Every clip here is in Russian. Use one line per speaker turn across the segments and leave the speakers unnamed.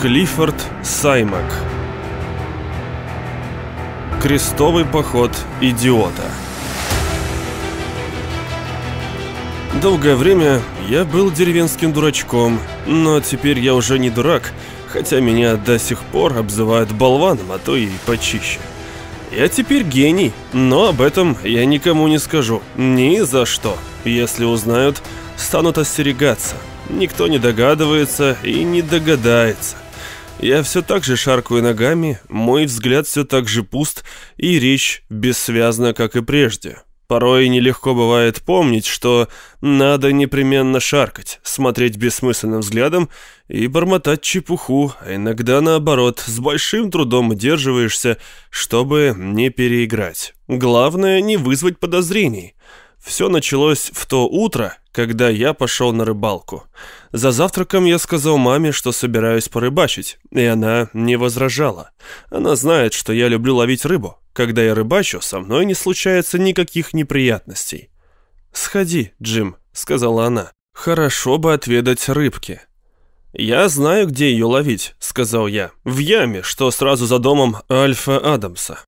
Клиффорд Саймак Крестовый поход идиота Долгое время я был деревенским дурачком, но теперь я уже не дурак, хотя меня до сих пор обзывают болваном, а то и почище. Я теперь гений, но об этом я никому не скажу, ни за что. Если узнают, станут остерегаться. Никто не догадывается и не догадается. Я все так же шаркаю ногами, мой взгляд все так же пуст, и речь бессвязна, как и прежде. Порой нелегко бывает помнить, что надо непременно шаркать, смотреть бессмысленным взглядом и бормотать чепуху, а иногда наоборот, с большим трудом удерживаешься, чтобы не переиграть. Главное, не вызвать подозрений. Все началось в то утро, когда я пошел на рыбалку. За завтраком я сказал маме, что собираюсь порыбачить, и она не возражала. Она знает, что я люблю ловить рыбу. Когда я рыбачу, со мной не случается никаких неприятностей. «Сходи, Джим», — сказала она. «Хорошо бы отведать рыбки». «Я знаю, где ее ловить», — сказал я. «В яме, что сразу за домом Альфа Адамса».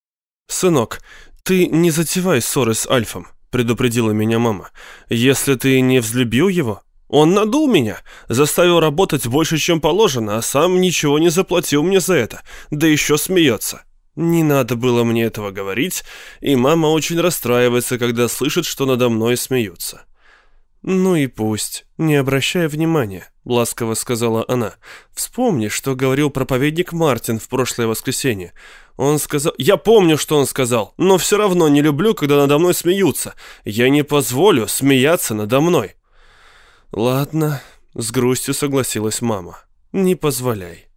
«Сынок, ты не затевай ссоры с Альфом предупредила меня мама. «Если ты не взлюбил его, он надул меня, заставил работать больше, чем положено, а сам ничего не заплатил мне за это, да еще смеется». Не надо было мне этого говорить, и мама очень расстраивается, когда слышит, что надо мной смеются. «Ну и пусть, не обращай внимания», — ласково сказала она. «Вспомни, что говорил проповедник Мартин в прошлое воскресенье. Он сказал... Я помню, что он сказал, но все равно не люблю, когда надо мной смеются. Я не позволю смеяться надо мной». «Ладно», — с грустью согласилась мама. «Не позволяй».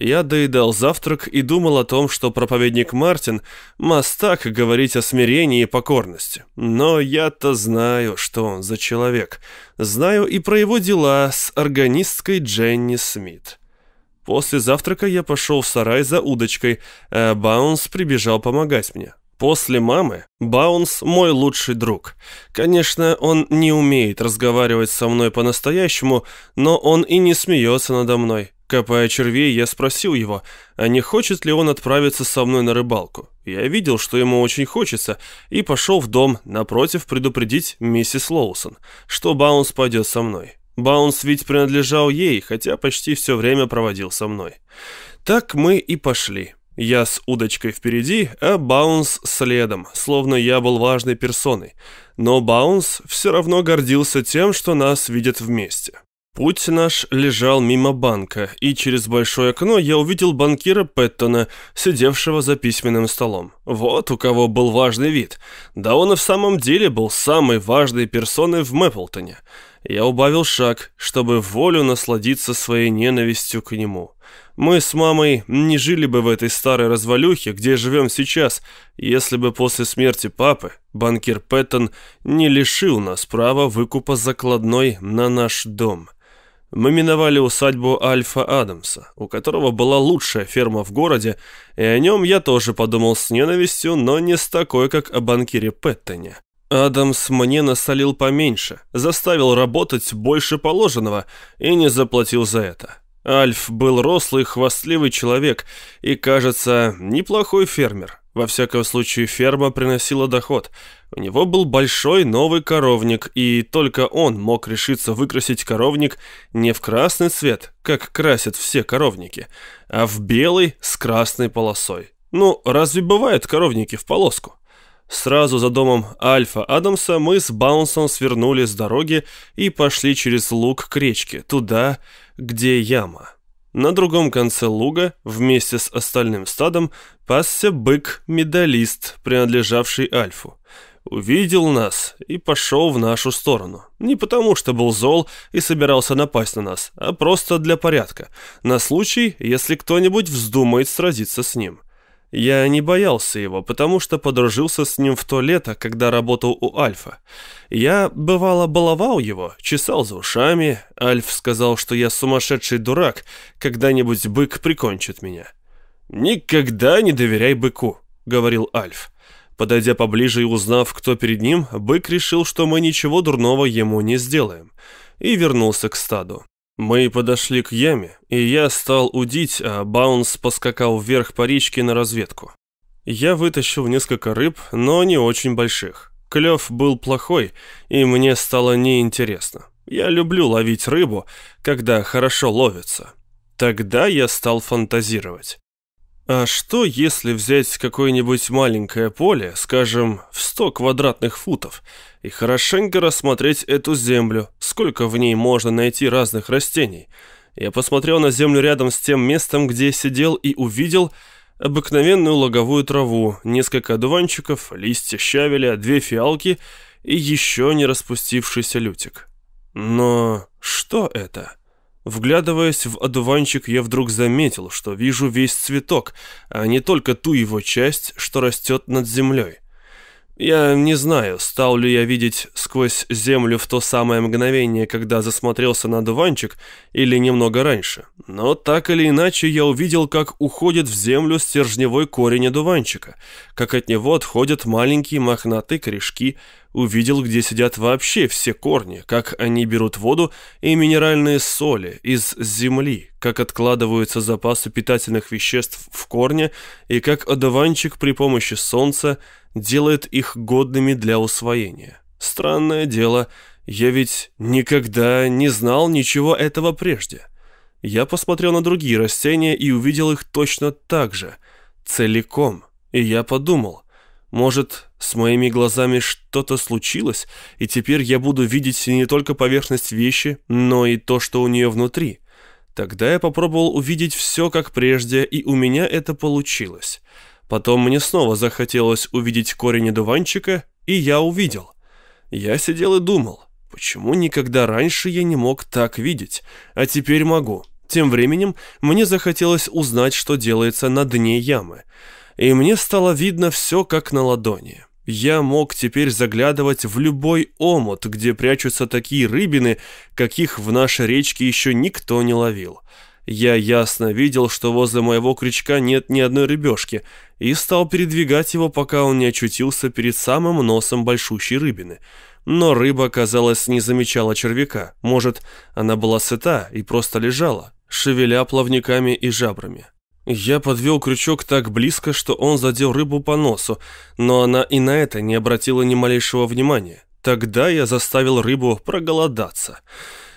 Я доедал завтрак и думал о том, что проповедник Мартин мастак говорить о смирении и покорности. Но я-то знаю, что он за человек. Знаю и про его дела с органисткой Дженни Смит. После завтрака я пошел в сарай за удочкой, а Баунс прибежал помогать мне. После мамы Баунс мой лучший друг. Конечно, он не умеет разговаривать со мной по-настоящему, но он и не смеется надо мной. Копая червей, я спросил его, а не хочет ли он отправиться со мной на рыбалку. Я видел, что ему очень хочется, и пошел в дом напротив предупредить миссис Лоусон, что Баунс пойдет со мной. Баунс ведь принадлежал ей, хотя почти все время проводил со мной. Так мы и пошли. Я с удочкой впереди, а Баунс следом, словно я был важной персоной. Но Баунс все равно гордился тем, что нас видят вместе. Путь наш лежал мимо банка, и через большое окно я увидел банкира Пэттона, сидевшего за письменным столом. Вот у кого был важный вид. Да он и в самом деле был самой важной персоной в Мэпплтоне. Я убавил шаг, чтобы волю насладиться своей ненавистью к нему. Мы с мамой не жили бы в этой старой развалюхе, где живем сейчас, если бы после смерти папы банкир Пэттон не лишил нас права выкупа закладной на наш дом». Мы миновали усадьбу Альфа Адамса, у которого была лучшая ферма в городе, и о нем я тоже подумал с ненавистью, но не с такой, как о банкире Пэттоне. Адамс мне насолил поменьше, заставил работать больше положенного и не заплатил за это. Альф был рослый, хвастливый человек и, кажется, неплохой фермер. Во всяком случае, ферма приносила доход. У него был большой новый коровник, и только он мог решиться выкрасить коровник не в красный цвет, как красят все коровники, а в белый с красной полосой. Ну, разве бывают коровники в полоску? Сразу за домом Альфа Адамса мы с Баунсом свернули с дороги и пошли через луг к речке, туда, где яма. На другом конце луга, вместе с остальным стадом, пасся бык-медалист, принадлежавший Альфу. Увидел нас и пошел в нашу сторону. Не потому, что был зол и собирался напасть на нас, а просто для порядка, на случай, если кто-нибудь вздумает сразиться с ним. Я не боялся его, потому что подружился с ним в то лето, когда работал у Альфа. Я, бывало, баловал его, чесал за ушами. Альф сказал, что я сумасшедший дурак, когда-нибудь бык прикончит меня. «Никогда не доверяй быку», — говорил Альф. Подойдя поближе и узнав, кто перед ним, бык решил, что мы ничего дурного ему не сделаем, и вернулся к стаду. Мы подошли к яме, и я стал удить, а Баунс поскакал вверх по речке на разведку. Я вытащил несколько рыб, но не очень больших. Клев был плохой, и мне стало неинтересно. Я люблю ловить рыбу, когда хорошо ловится. Тогда я стал фантазировать. А что, если взять какое-нибудь маленькое поле, скажем, в 100 квадратных футов, и хорошенько рассмотреть эту землю, сколько в ней можно найти разных растений? Я посмотрел на землю рядом с тем местом, где сидел, и увидел обыкновенную логовую траву, несколько одуванчиков, листья щавеля, две фиалки и еще не распустившийся лютик. Но что это? Вглядываясь в одуванчик, я вдруг заметил, что вижу весь цветок, а не только ту его часть, что растет над землей. Я не знаю, стал ли я видеть сквозь землю в то самое мгновение, когда засмотрелся на одуванчик, или немного раньше. Но так или иначе я увидел, как уходит в землю стержневой корень одуванчика, как от него отходят маленькие мохнатые корешки, увидел, где сидят вообще все корни, как они берут воду и минеральные соли из земли, как откладываются запасы питательных веществ в корне и как одуванчик при помощи солнца делает их годными для усвоения. Странное дело, я ведь никогда не знал ничего этого прежде. Я посмотрел на другие растения и увидел их точно так же, целиком. И я подумал, может, с моими глазами что-то случилось, и теперь я буду видеть не только поверхность вещи, но и то, что у нее внутри. Тогда я попробовал увидеть все как прежде, и у меня это получилось. Потом мне снова захотелось увидеть корень одуванчика, и я увидел. Я сидел и думал, почему никогда раньше я не мог так видеть, а теперь могу. Тем временем мне захотелось узнать, что делается на дне ямы. И мне стало видно все как на ладони. Я мог теперь заглядывать в любой омут, где прячутся такие рыбины, каких в нашей речке еще никто не ловил. Я ясно видел, что возле моего крючка нет ни одной рыбешки, и стал передвигать его, пока он не очутился перед самым носом большущей рыбины. Но рыба, казалось, не замечала червяка. Может, она была сыта и просто лежала, шевеля плавниками и жабрами. Я подвел крючок так близко, что он задел рыбу по носу, но она и на это не обратила ни малейшего внимания. Тогда я заставил рыбу проголодаться.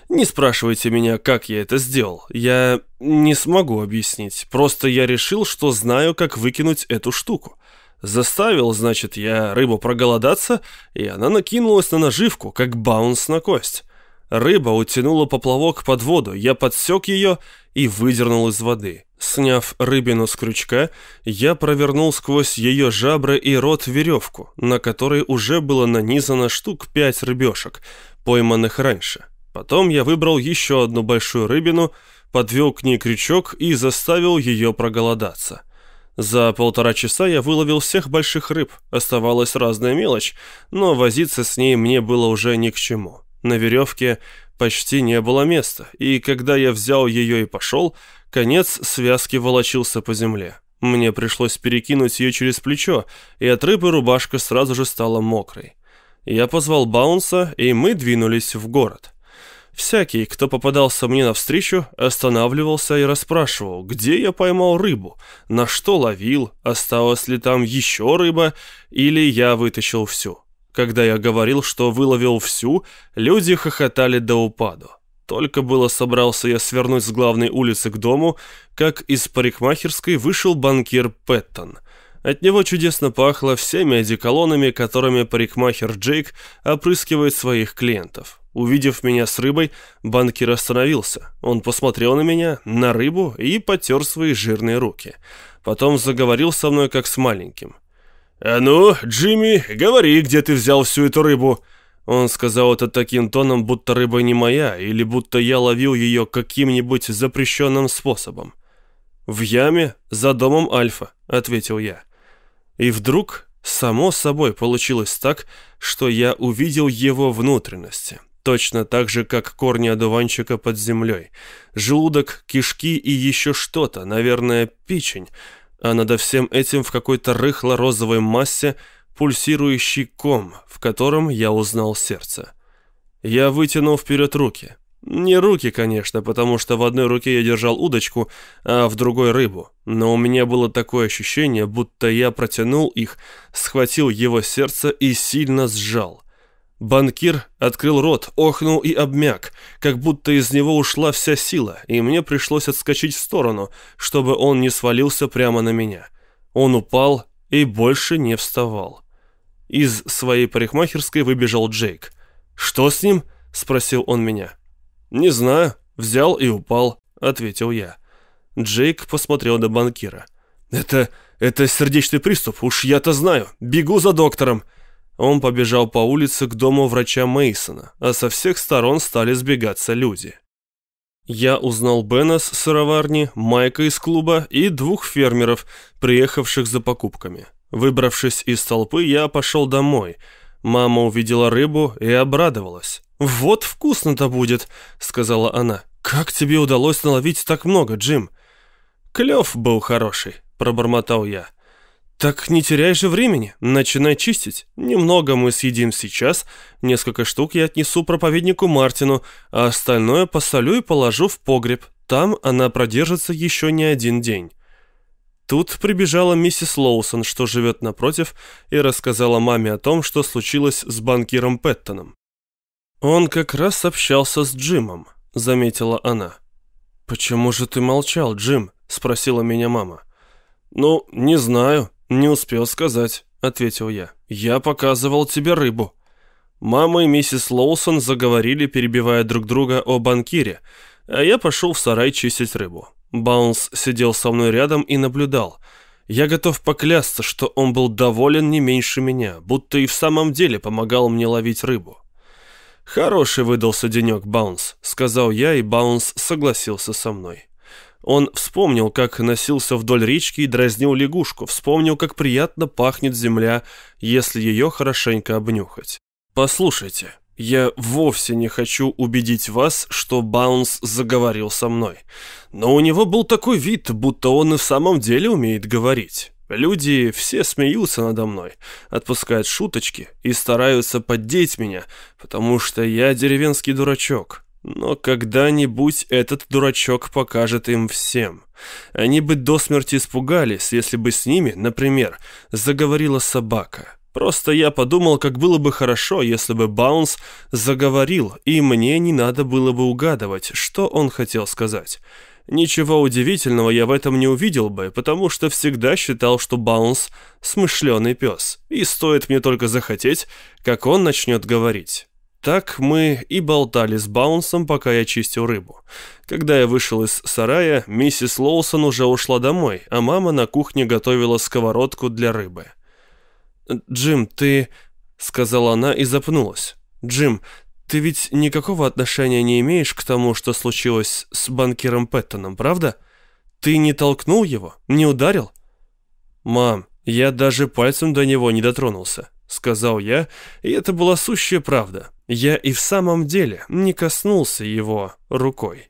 Не спрашивайте меня, как я это сделал. Я не смогу объяснить. Просто я решил, что знаю, как выкинуть эту штуку. Заставил, значит, я рыбу проголодаться, и она накинулась на наживку, как баунс на кость. Рыба утянула поплавок под воду, я подсек ее и выдернул из воды. Сняв рыбину с крючка, я провернул сквозь ее жабры и рот веревку, на которой уже было нанизано штук пять рыбешек, пойманных раньше. Потом я выбрал еще одну большую рыбину, подвел к ней крючок и заставил ее проголодаться. За полтора часа я выловил всех больших рыб, оставалась разная мелочь, но возиться с ней мне было уже ни к чему. На веревке почти не было места, и когда я взял ее и пошел, конец связки волочился по земле. Мне пришлось перекинуть ее через плечо, и от рыбы рубашка сразу же стала мокрой. Я позвал Баунса, и мы двинулись в город. Всякий, кто попадался мне навстречу, останавливался и расспрашивал, где я поймал рыбу, на что ловил, осталась ли там еще рыба, или я вытащил всю. Когда я говорил, что выловил всю, люди хохотали до упаду. Только было собрался я свернуть с главной улицы к дому, как из парикмахерской вышел банкир Пэттон. От него чудесно пахло всеми одеколонами, которыми парикмахер Джейк опрыскивает своих клиентов. Увидев меня с рыбой, банкир остановился. Он посмотрел на меня, на рыбу и потер свои жирные руки. Потом заговорил со мной, как с маленьким. «А ну, Джимми, говори, где ты взял всю эту рыбу?» Он сказал это таким тоном, будто рыба не моя, или будто я ловил ее каким-нибудь запрещенным способом. «В яме за домом Альфа», — ответил я. И вдруг, само собой, получилось так, что я увидел его внутренности. Точно так же, как корни одуванчика под землей. Желудок, кишки и еще что-то, наверное, печень. А над всем этим в какой-то рыхло-розовой массе пульсирующий ком, в котором я узнал сердце. Я вытянул вперед руки. Не руки, конечно, потому что в одной руке я держал удочку, а в другой рыбу. Но у меня было такое ощущение, будто я протянул их, схватил его сердце и сильно сжал. Банкир открыл рот, охнул и обмяк, как будто из него ушла вся сила, и мне пришлось отскочить в сторону, чтобы он не свалился прямо на меня. Он упал и больше не вставал. Из своей парикмахерской выбежал Джейк. «Что с ним?» – спросил он меня. «Не знаю. Взял и упал», — ответил я. Джейк посмотрел на банкира. «Это... это сердечный приступ, уж я-то знаю. Бегу за доктором». Он побежал по улице к дому врача Мейсона, а со всех сторон стали сбегаться люди. Я узнал Бена с сыроварни, Майка из клуба и двух фермеров, приехавших за покупками. Выбравшись из толпы, я пошел домой. Мама увидела рыбу и обрадовалась. «Вот вкусно-то будет», — сказала она. «Как тебе удалось наловить так много, Джим?» «Клев был хороший», — пробормотал я. «Так не теряй же времени, начинай чистить. Немного мы съедим сейчас, несколько штук я отнесу проповеднику Мартину, а остальное посолю и положу в погреб. Там она продержится еще не один день». Тут прибежала миссис Лоусон, что живет напротив, и рассказала маме о том, что случилось с банкиром Пэттоном. «Он как раз общался с Джимом», — заметила она. «Почему же ты молчал, Джим?» — спросила меня мама. «Ну, не знаю, не успел сказать», — ответил я. «Я показывал тебе рыбу». Мама и миссис Лоусон заговорили, перебивая друг друга о банкире, а я пошел в сарай чистить рыбу. Баунс сидел со мной рядом и наблюдал. Я готов поклясться, что он был доволен не меньше меня, будто и в самом деле помогал мне ловить рыбу. «Хороший выдался денек, Баунс», — сказал я, и Баунс согласился со мной. Он вспомнил, как носился вдоль речки и дразнил лягушку, вспомнил, как приятно пахнет земля, если ее хорошенько обнюхать. «Послушайте, я вовсе не хочу убедить вас, что Баунс заговорил со мной. Но у него был такой вид, будто он и в самом деле умеет говорить. Люди все смеются надо мной, отпускают шуточки и стараются поддеть меня, потому что я деревенский дурачок. Но когда-нибудь этот дурачок покажет им всем. Они бы до смерти испугались, если бы с ними, например, заговорила собака. Просто я подумал, как было бы хорошо, если бы Баунс заговорил, и мне не надо было бы угадывать, что он хотел сказать. Ничего удивительного я в этом не увидел бы, потому что всегда считал, что Баунс – смышленый пес, и стоит мне только захотеть, как он начнет говорить. Так мы и болтали с Баунсом, пока я чистил рыбу. Когда я вышел из сарая, миссис Лоусон уже ушла домой, а мама на кухне готовила сковородку для рыбы. «Джим, ты...» — сказала она и запнулась. «Джим, ты ведь никакого отношения не имеешь к тому, что случилось с банкиром Пэттоном, правда? Ты не толкнул его? Не ударил? Мам, я даже пальцем до него не дотронулся, сказал я, и это была сущая правда. Я и в самом деле не коснулся его рукой.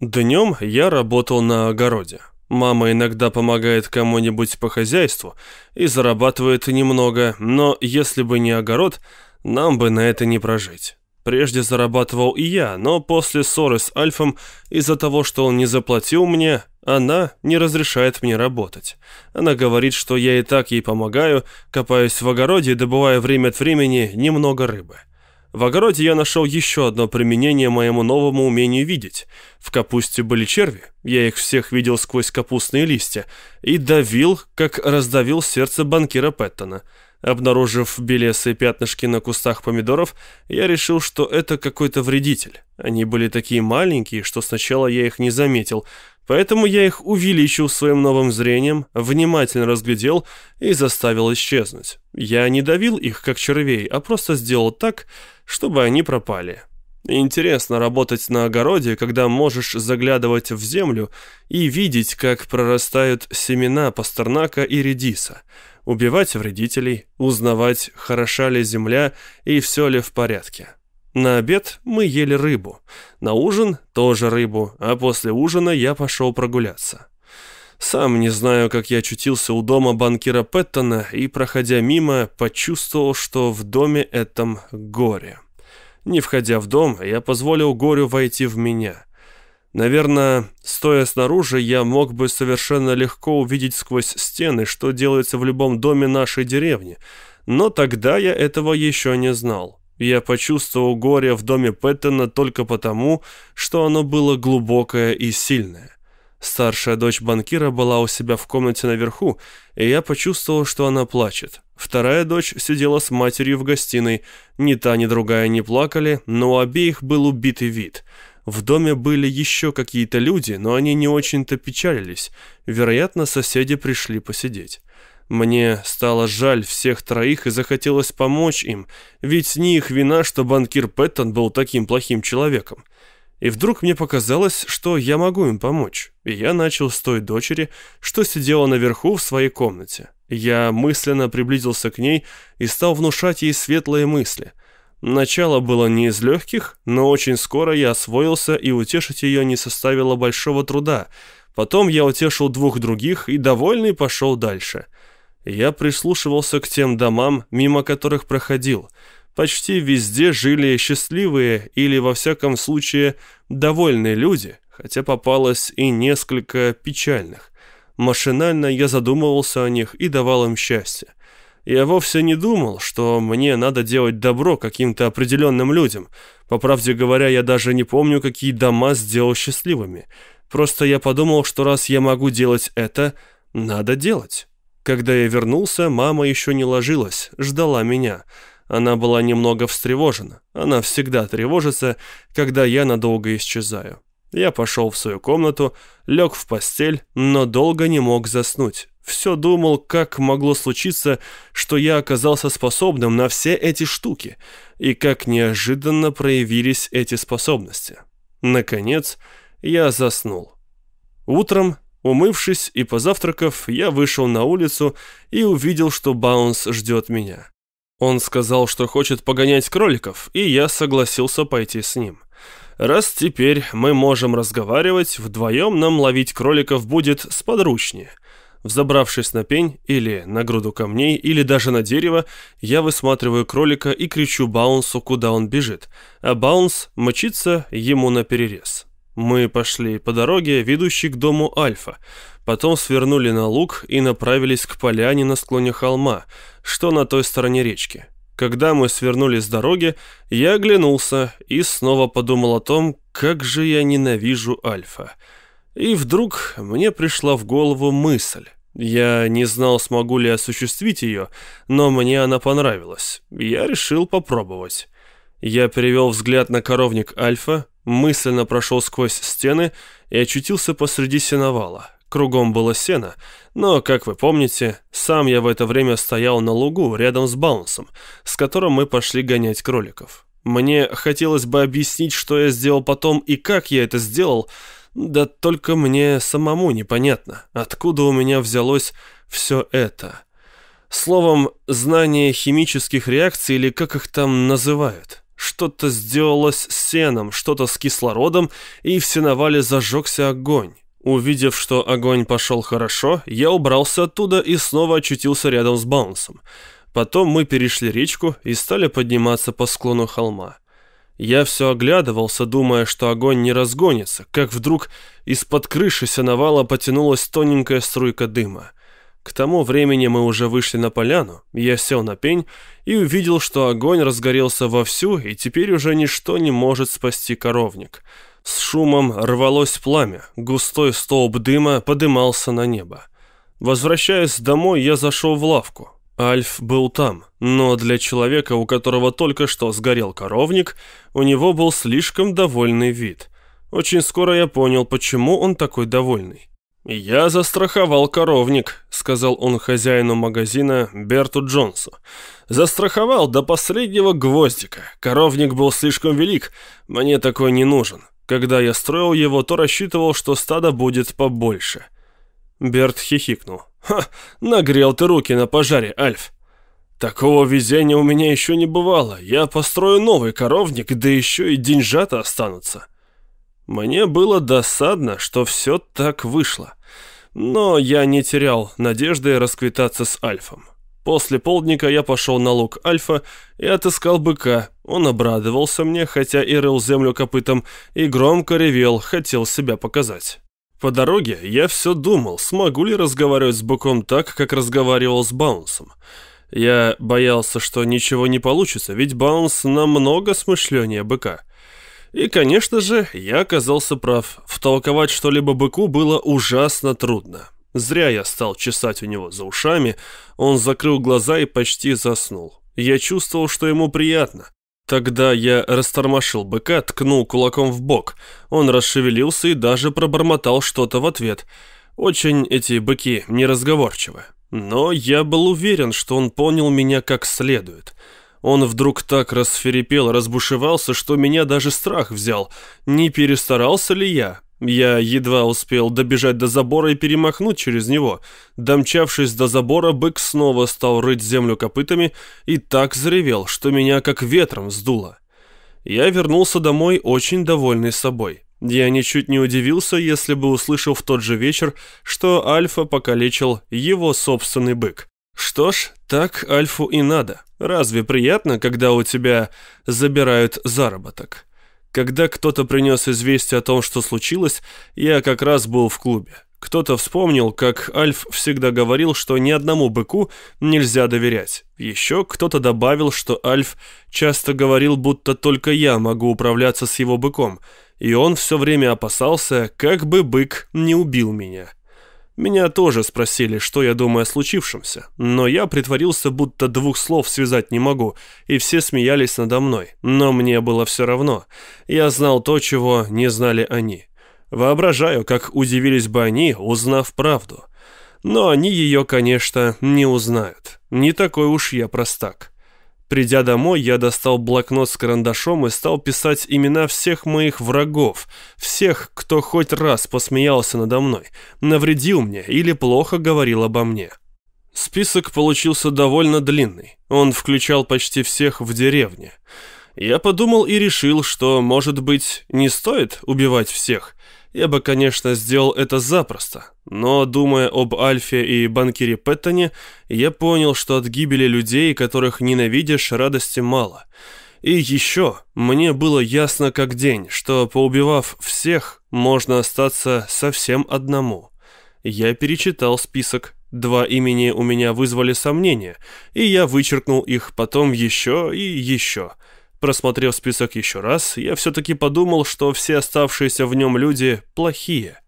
Днем я работал на огороде. Мама иногда помогает кому-нибудь по хозяйству и зарабатывает немного, но если бы не огород, нам бы на это не прожить. Прежде зарабатывал и я, но после ссоры с Альфом из-за того, что он не заплатил мне, она не разрешает мне работать. Она говорит, что я и так ей помогаю, копаюсь в огороде, добывая время от времени немного рыбы. В огороде я нашел еще одно применение моему новому умению видеть. В капусте были черви, я их всех видел сквозь капустные листья, и давил, как раздавил сердце банкира Пэттона – Обнаружив белесые пятнышки на кустах помидоров, я решил, что это какой-то вредитель. Они были такие маленькие, что сначала я их не заметил, поэтому я их увеличил своим новым зрением, внимательно разглядел и заставил исчезнуть. Я не давил их, как червей, а просто сделал так, чтобы они пропали. Интересно работать на огороде, когда можешь заглядывать в землю и видеть, как прорастают семена пастернака и редиса – убивать вредителей, узнавать, хороша ли земля и все ли в порядке. На обед мы ели рыбу, на ужин тоже рыбу, а после ужина я пошел прогуляться. Сам не знаю, как я очутился у дома банкира Пэттона и, проходя мимо, почувствовал, что в доме этом горе. Не входя в дом, я позволил горю войти в меня. Наверное, стоя снаружи, я мог бы совершенно легко увидеть сквозь стены, что делается в любом доме нашей деревни, но тогда я этого еще не знал. Я почувствовал горе в доме Пэттона только потому, что оно было глубокое и сильное. Старшая дочь банкира была у себя в комнате наверху, и я почувствовал, что она плачет. Вторая дочь сидела с матерью в гостиной. Ни та, ни другая не плакали, но у обеих был убитый вид. В доме были еще какие-то люди, но они не очень-то печалились. Вероятно, соседи пришли посидеть. Мне стало жаль всех троих и захотелось помочь им, ведь не их вина, что банкир Пэттон был таким плохим человеком. И вдруг мне показалось, что я могу им помочь. И я начал с той дочери, что сидела наверху в своей комнате. Я мысленно приблизился к ней и стал внушать ей светлые мысли. Начало было не из легких, но очень скоро я освоился, и утешить ее не составило большого труда. Потом я утешил двух других и, довольный, пошел дальше. Я прислушивался к тем домам, мимо которых проходил – почти везде жили счастливые или, во всяком случае, довольные люди, хотя попалось и несколько печальных. Машинально я задумывался о них и давал им счастье. Я вовсе не думал, что мне надо делать добро каким-то определенным людям. По правде говоря, я даже не помню, какие дома сделал счастливыми. Просто я подумал, что раз я могу делать это, надо делать. Когда я вернулся, мама еще не ложилась, ждала меня – она была немного встревожена. Она всегда тревожится, когда я надолго исчезаю. Я пошел в свою комнату, лег в постель, но долго не мог заснуть. Все думал, как могло случиться, что я оказался способным на все эти штуки, и как неожиданно проявились эти способности. Наконец, я заснул. Утром, умывшись и позавтракав, я вышел на улицу и увидел, что Баунс ждет меня. Он сказал, что хочет погонять кроликов, и я согласился пойти с ним. Раз теперь мы можем разговаривать, вдвоем нам ловить кроликов будет сподручнее. Взобравшись на пень или на груду камней, или даже на дерево, я высматриваю кролика и кричу Баунсу, куда он бежит, а Баунс мчится ему на перерез. Мы пошли по дороге, ведущей к дому Альфа, потом свернули на луг и направились к поляне на склоне холма, что на той стороне речки. Когда мы свернули с дороги, я оглянулся и снова подумал о том, как же я ненавижу Альфа. И вдруг мне пришла в голову мысль. Я не знал, смогу ли осуществить ее, но мне она понравилась. Я решил попробовать. Я перевел взгляд на коровник Альфа, мысленно прошел сквозь стены и очутился посреди сеновала. Кругом было сено, но, как вы помните, сам я в это время стоял на лугу рядом с Баунсом, с которым мы пошли гонять кроликов. Мне хотелось бы объяснить, что я сделал потом и как я это сделал, да только мне самому непонятно, откуда у меня взялось все это. Словом, знание химических реакций или как их там называют. Что-то сделалось с сеном, что-то с кислородом, и в сеновале зажегся огонь. Увидев, что огонь пошел хорошо, я убрался оттуда и снова очутился рядом с Баунсом. Потом мы перешли речку и стали подниматься по склону холма. Я все оглядывался, думая, что огонь не разгонится, как вдруг из-под крыши сеновала потянулась тоненькая струйка дыма. К тому времени мы уже вышли на поляну, я сел на пень и увидел, что огонь разгорелся вовсю, и теперь уже ничто не может спасти коровник — с шумом рвалось пламя, густой столб дыма подымался на небо. Возвращаясь домой, я зашел в лавку. Альф был там, но для человека, у которого только что сгорел коровник, у него был слишком довольный вид. Очень скоро я понял, почему он такой довольный. «Я застраховал коровник», — сказал он хозяину магазина Берту Джонсу. «Застраховал до последнего гвоздика. Коровник был слишком велик, мне такой не нужен. Когда я строил его, то рассчитывал, что стадо будет побольше. Берт хихикнул. «Ха, нагрел ты руки на пожаре, Альф. Такого везения у меня еще не бывало. Я построю новый коровник, да еще и деньжата останутся». Мне было досадно, что все так вышло. Но я не терял надежды расквитаться с Альфом. После полдника я пошел на луг Альфа и отыскал быка. Он обрадовался мне, хотя и рыл землю копытом, и громко ревел, хотел себя показать. По дороге я все думал, смогу ли разговаривать с быком так, как разговаривал с Баунсом. Я боялся, что ничего не получится, ведь Баунс намного смышленнее быка. И, конечно же, я оказался прав. Втолковать что-либо быку было ужасно трудно. Зря я стал чесать у него за ушами, он закрыл глаза и почти заснул. Я чувствовал, что ему приятно. Тогда я растормошил быка, ткнул кулаком в бок. Он расшевелился и даже пробормотал что-то в ответ. Очень эти быки неразговорчивы. Но я был уверен, что он понял меня как следует. Он вдруг так расферепел, разбушевался, что меня даже страх взял. Не перестарался ли я? Я едва успел добежать до забора и перемахнуть через него. Домчавшись до забора, бык снова стал рыть землю копытами и так заревел, что меня как ветром сдуло. Я вернулся домой очень довольный собой. Я ничуть не удивился, если бы услышал в тот же вечер, что Альфа покалечил его собственный бык. Что ж, так Альфу и надо. Разве приятно, когда у тебя забирают заработок? Когда кто-то принес известие о том, что случилось, я как раз был в клубе. Кто-то вспомнил, как Альф всегда говорил, что ни одному быку нельзя доверять. Еще кто-то добавил, что Альф часто говорил, будто только я могу управляться с его быком, и он все время опасался, как бы бык не убил меня. Меня тоже спросили, что я думаю о случившемся, но я притворился, будто двух слов связать не могу, и все смеялись надо мной. Но мне было все равно. Я знал то, чего не знали они. Воображаю, как удивились бы они, узнав правду. Но они ее, конечно, не узнают. Не такой уж я простак. Придя домой, я достал блокнот с карандашом и стал писать имена всех моих врагов, всех, кто хоть раз посмеялся надо мной, навредил мне или плохо говорил обо мне. Список получился довольно длинный. Он включал почти всех в деревне. Я подумал и решил, что, может быть, не стоит убивать всех, я бы, конечно, сделал это запросто, но, думая об Альфе и банкире Петтоне, я понял, что от гибели людей, которых ненавидишь, радости мало. И еще мне было ясно как день, что, поубивав всех, можно остаться совсем одному. Я перечитал список. Два имени у меня вызвали сомнения, и я вычеркнул их потом еще и еще – Просмотрев список еще раз, я все-таки подумал, что все оставшиеся в нем люди плохие.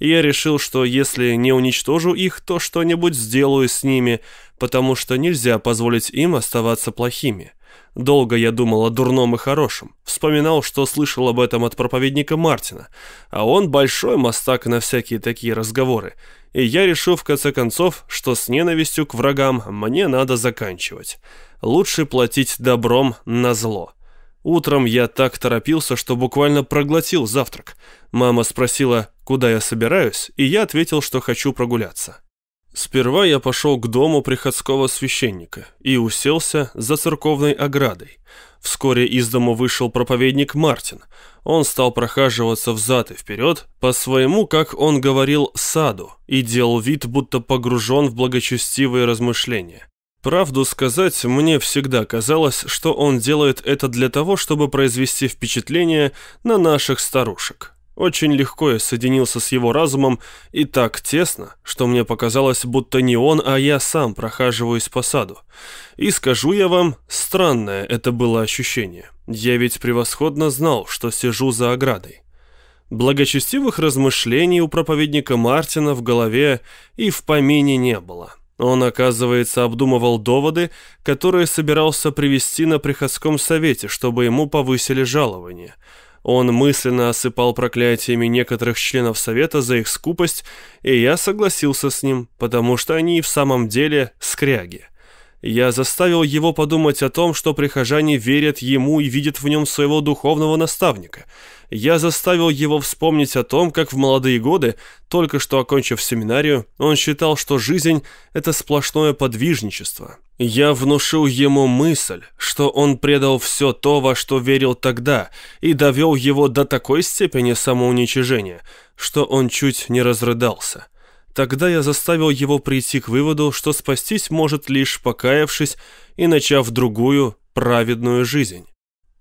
Я решил, что если не уничтожу их, то что-нибудь сделаю с ними, потому что нельзя позволить им оставаться плохими. Долго я думал о дурном и хорошем. Вспоминал, что слышал об этом от проповедника Мартина. А он большой мастак на всякие такие разговоры. И я решил в конце концов, что с ненавистью к врагам мне надо заканчивать. Лучше платить добром на зло. Утром я так торопился, что буквально проглотил завтрак. Мама спросила, куда я собираюсь, и я ответил, что хочу прогуляться. Сперва я пошел к дому приходского священника и уселся за церковной оградой. Вскоре из дому вышел проповедник Мартин. Он стал прохаживаться взад и вперед по своему, как он говорил, саду и делал вид, будто погружен в благочестивые размышления. Правду сказать, мне всегда казалось, что он делает это для того, чтобы произвести впечатление на наших старушек. Очень легко я соединился с его разумом и так тесно, что мне показалось, будто не он, а я сам прохаживаюсь по саду. И скажу я вам, странное это было ощущение. Я ведь превосходно знал, что сижу за оградой. Благочестивых размышлений у проповедника Мартина в голове и в помине не было. Он, оказывается, обдумывал доводы, которые собирался привести на приходском совете, чтобы ему повысили жалование. Он мысленно осыпал проклятиями некоторых членов совета за их скупость, и я согласился с ним, потому что они и в самом деле скряги. Я заставил его подумать о том, что прихожане верят ему и видят в нем своего духовного наставника – я заставил его вспомнить о том, как в молодые годы, только что окончив семинарию, он считал, что жизнь – это сплошное подвижничество. Я внушил ему мысль, что он предал все то, во что верил тогда, и довел его до такой степени самоуничижения, что он чуть не разрыдался. Тогда я заставил его прийти к выводу, что спастись может лишь покаявшись и начав другую, праведную жизнь.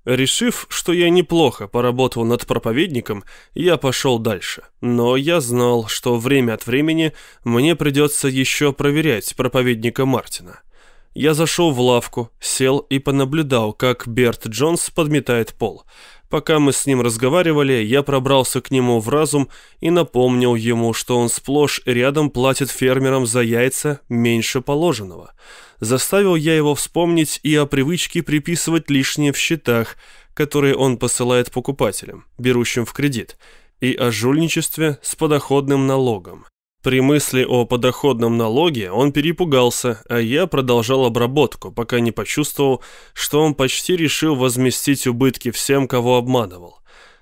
Решив, что я неплохо поработал над проповедником, я пошел дальше. Но я знал, что время от времени мне придется еще проверять проповедника Мартина. Я зашел в лавку, сел и понаблюдал, как Берт Джонс подметает пол – Пока мы с ним разговаривали, я пробрался к нему в разум и напомнил ему, что он сплошь рядом платит фермерам за яйца меньше положенного. Заставил я его вспомнить и о привычке приписывать лишнее в счетах, которые он посылает покупателям, берущим в кредит, и о жульничестве с подоходным налогом. При мысли о подоходном налоге он перепугался, а я продолжал обработку, пока не почувствовал, что он почти решил возместить убытки всем, кого обманывал.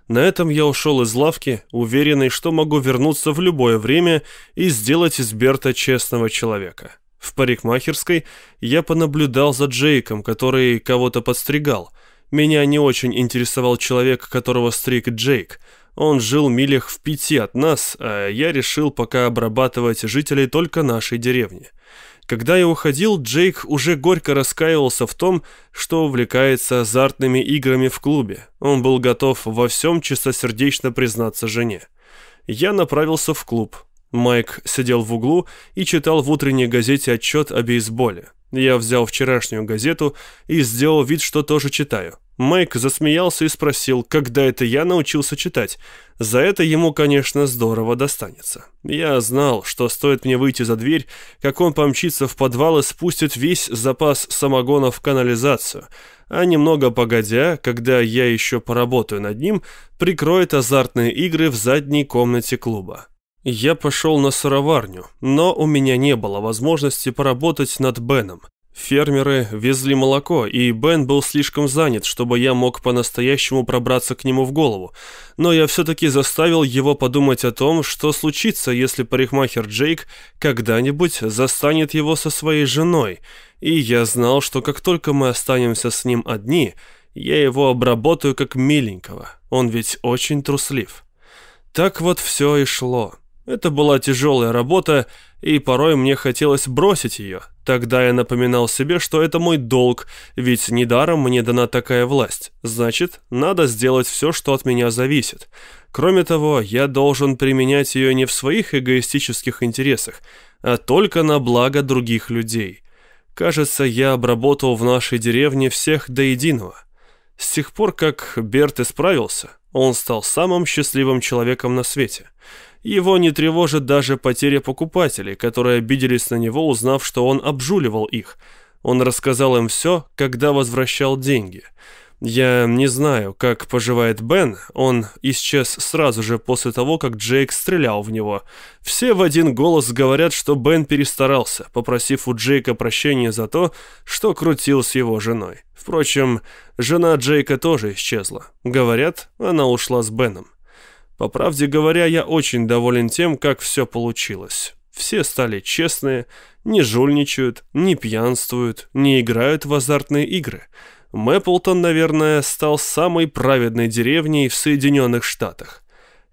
На этом я ушел из лавки, уверенный, что могу вернуться в любое время и сделать из Берта честного человека. В парикмахерской я понаблюдал за Джейком, который кого-то подстригал. Меня не очень интересовал человек, которого стриг Джейк – он жил милях в пяти от нас, а я решил пока обрабатывать жителей только нашей деревни. Когда я уходил, Джейк уже горько раскаивался в том, что увлекается азартными играми в клубе. Он был готов во всем чистосердечно признаться жене. Я направился в клуб. Майк сидел в углу и читал в утренней газете отчет о бейсболе. Я взял вчерашнюю газету и сделал вид, что тоже читаю. Майк засмеялся и спросил, когда это я научился читать. За это ему, конечно, здорово достанется. Я знал, что стоит мне выйти за дверь, как он помчится в подвал и спустит весь запас самогона в канализацию, а немного погодя, когда я еще поработаю над ним, прикроет азартные игры в задней комнате клуба. Я пошел на сыроварню, но у меня не было возможности поработать над Беном. Фермеры везли молоко, и Бен был слишком занят, чтобы я мог по-настоящему пробраться к нему в голову. Но я все-таки заставил его подумать о том, что случится, если парикмахер Джейк когда-нибудь застанет его со своей женой. И я знал, что как только мы останемся с ним одни, я его обработаю как миленького. Он ведь очень труслив. Так вот все и шло. Это была тяжелая работа, и порой мне хотелось бросить ее. Тогда я напоминал себе, что это мой долг, ведь недаром мне дана такая власть. Значит, надо сделать все, что от меня зависит. Кроме того, я должен применять ее не в своих эгоистических интересах, а только на благо других людей. Кажется, я обработал в нашей деревне всех до единого. С тех пор, как Берт исправился, он стал самым счастливым человеком на свете. Его не тревожит даже потеря покупателей, которые обиделись на него, узнав, что он обжуливал их. Он рассказал им все, когда возвращал деньги. Я не знаю, как поживает Бен, он исчез сразу же после того, как Джейк стрелял в него. Все в один голос говорят, что Бен перестарался, попросив у Джейка прощения за то, что крутил с его женой. Впрочем, жена Джейка тоже исчезла. Говорят, она ушла с Беном. По правде говоря, я очень доволен тем, как все получилось. Все стали честные, не жульничают, не пьянствуют, не играют в азартные игры. Мэпплтон, наверное, стал самой праведной деревней в Соединенных Штатах.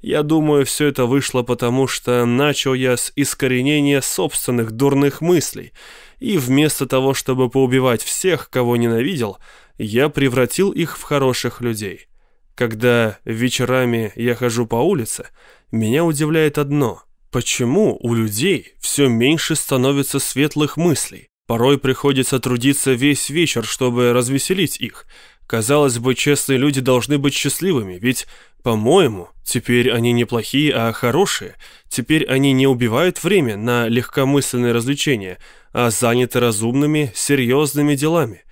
Я думаю, все это вышло потому, что начал я с искоренения собственных дурных мыслей, и вместо того, чтобы поубивать всех, кого ненавидел, я превратил их в хороших людей. Когда вечерами я хожу по улице, меня удивляет одно. Почему у людей все меньше становится светлых мыслей? Порой приходится трудиться весь вечер, чтобы развеселить их. Казалось бы, честные люди должны быть счастливыми, ведь, по-моему, теперь они не плохие, а хорошие. Теперь они не убивают время на легкомысленные развлечения, а заняты разумными, серьезными делами.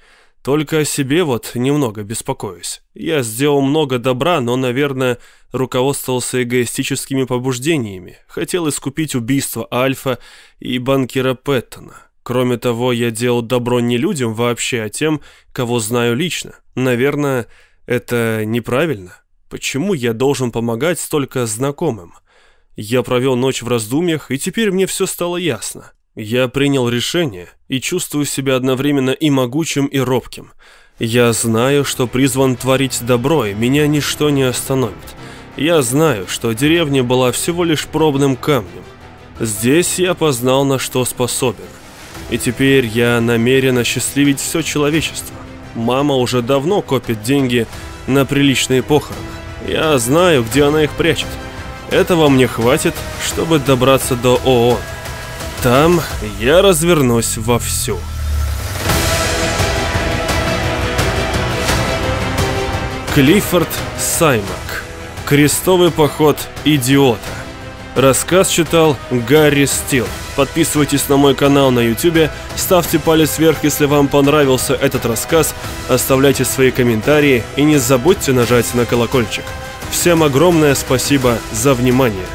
Только о себе вот немного беспокоюсь. Я сделал много добра, но, наверное, руководствовался эгоистическими побуждениями. Хотел искупить убийство Альфа и банкира Пэттона. Кроме того, я делал добро не людям вообще, а тем, кого знаю лично. Наверное, это неправильно. Почему я должен помогать столько знакомым? Я провел ночь в раздумьях, и теперь мне все стало ясно. Я принял решение и чувствую себя одновременно и могучим, и робким. Я знаю, что призван творить добро, и меня ничто не остановит. Я знаю, что деревня была всего лишь пробным камнем. Здесь я познал, на что способен. И теперь я намерен осчастливить все человечество. Мама уже давно копит деньги на приличные похороны. Я знаю, где она их прячет. Этого мне хватит, чтобы добраться до ООН. Там я развернусь вовсю. Клиффорд Саймак. Крестовый поход идиота. Рассказ читал Гарри Стил. Подписывайтесь на мой канал на YouTube, ставьте палец вверх, если вам понравился этот рассказ, оставляйте свои комментарии и не забудьте нажать на колокольчик. Всем огромное спасибо за внимание.